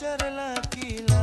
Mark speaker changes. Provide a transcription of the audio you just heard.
Speaker 1: जरला किला